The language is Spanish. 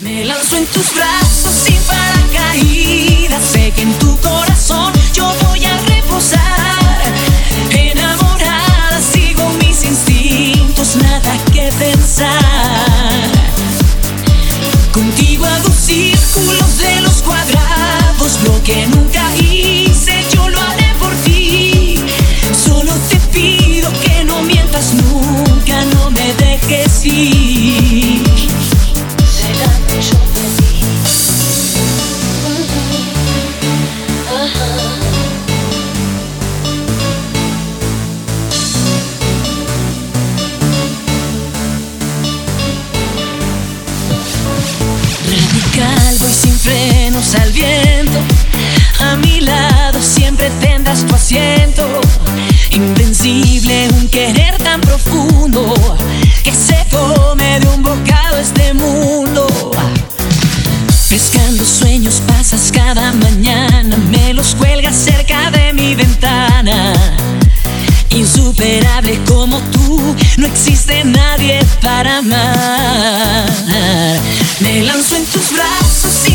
Me lanzo en tus brazos sin paracaídas. Sé que en tu corazón yo voy a reposar. Enamorada, sigo mis instintos, nada que pensar. Contigo hago círculos de tan profundo que se come de un bocado este mundo. Pescando sueños pasas cada mañana, me los cuelgas cerca de mi ventana. Insuperable como tú, no existe nadie para amar. Me lanzo en tus brazos